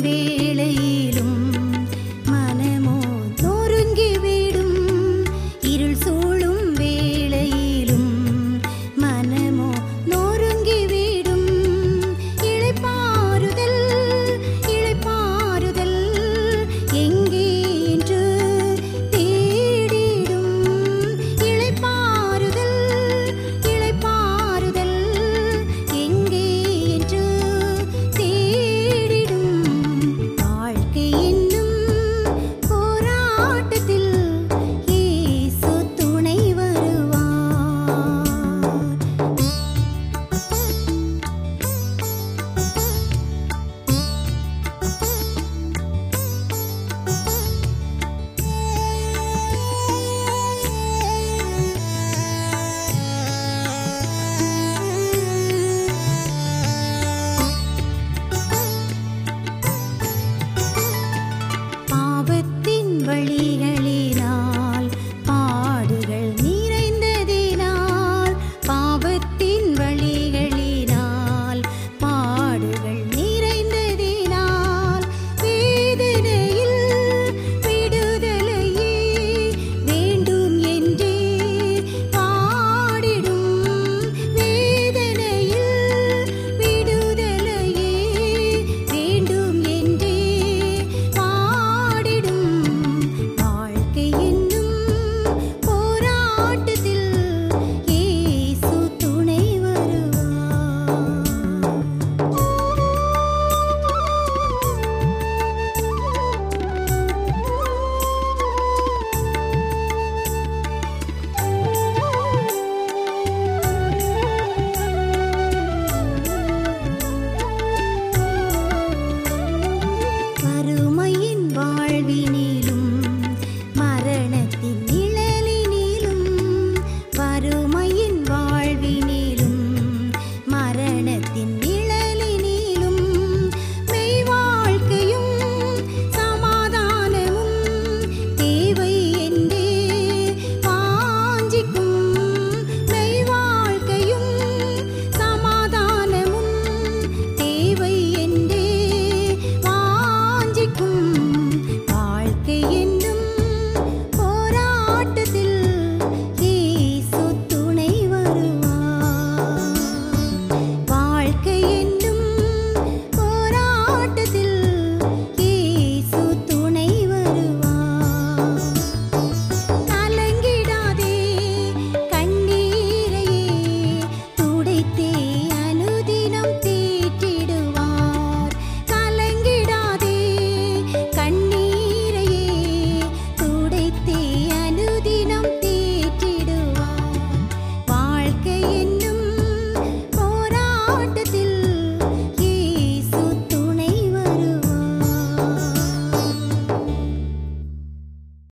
வேளை